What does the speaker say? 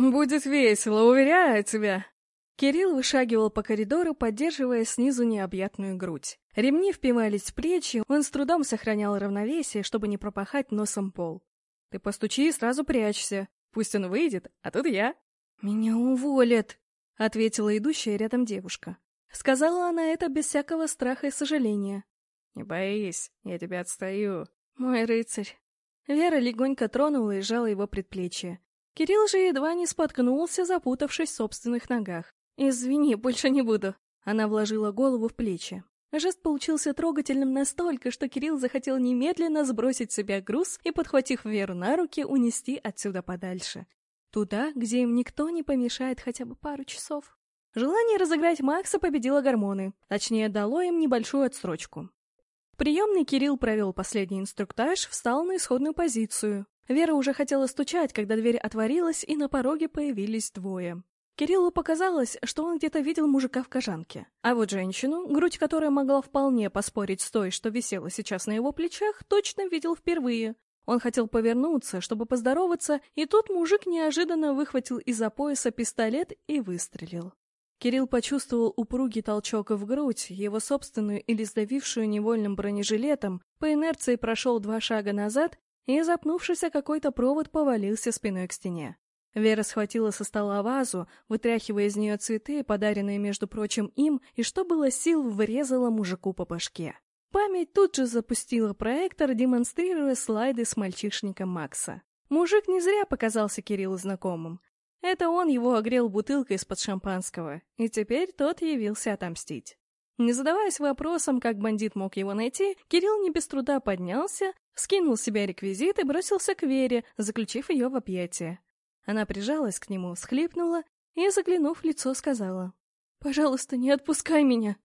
«Будет весело, уверяю тебя!» Кирилл вышагивал по коридору, поддерживая снизу необъятную грудь. Ремни впивались в плечи, он с трудом сохранял равновесие, чтобы не пропахать носом пол. «Ты постучи и сразу прячься. Пусть он выйдет, а тут я». «Меня уволят», — ответила идущая рядом девушка. Сказала она это без всякого страха и сожаления. «Не боись, я тебя отстаю». «Мой рыцарь». Вера легонько тронула и сжала его предплечье. Кирилл же едва не споткнулся, запутавшись в собственных ногах. «Извини, больше не буду». Она вложила голову в плечи. Жест получился трогательным настолько, что Кирилл захотел немедленно сбросить с себя груз и, подхватив Веру на руки, унести отсюда подальше. Туда, где им никто не помешает хотя бы пару часов. Желание разыграть Макса победило гормоны, точнее, дало им небольшую отсрочку. Приемный Кирилл провел последний инструктаж, встал на исходную позицию. Вера уже хотела стучать, когда дверь отворилась, и на пороге появились двое. Кириллу показалось, что он где-то видел мужика в кожанке. А вот женщину, грудь которой могла вполне поспорить с той, что висела сейчас на его плечах, точно видел впервые. Он хотел повернуться, чтобы поздороваться, и тут мужик неожиданно выхватил из-за пояса пистолет и выстрелил. Кирилл почувствовал упругий толчок в грудь, его собственную или сдавившую невольным бронежилетом, по инерции прошел два шага назад и, запнувшись какой-то провод, повалился спиной к стене. Вера схватила со стола вазу, вытряхивая из нее цветы, подаренные, между прочим, им, и что было сил, врезала мужику по башке. Память тут же запустила проектор, демонстрируя слайды с мальчишником Макса. Мужик не зря показался Кириллу знакомым. Это он его огрел бутылкой из-под шампанского, и теперь тот явился отомстить. Не задаваясь вопросом, как бандит мог его найти, Кирилл не без труда поднялся, скинул с себя реквизит и бросился к Вере, заключив ее в объятия. Она прижалась к нему, схлипнула и, заглянув в лицо, сказала, «Пожалуйста, не отпускай меня!»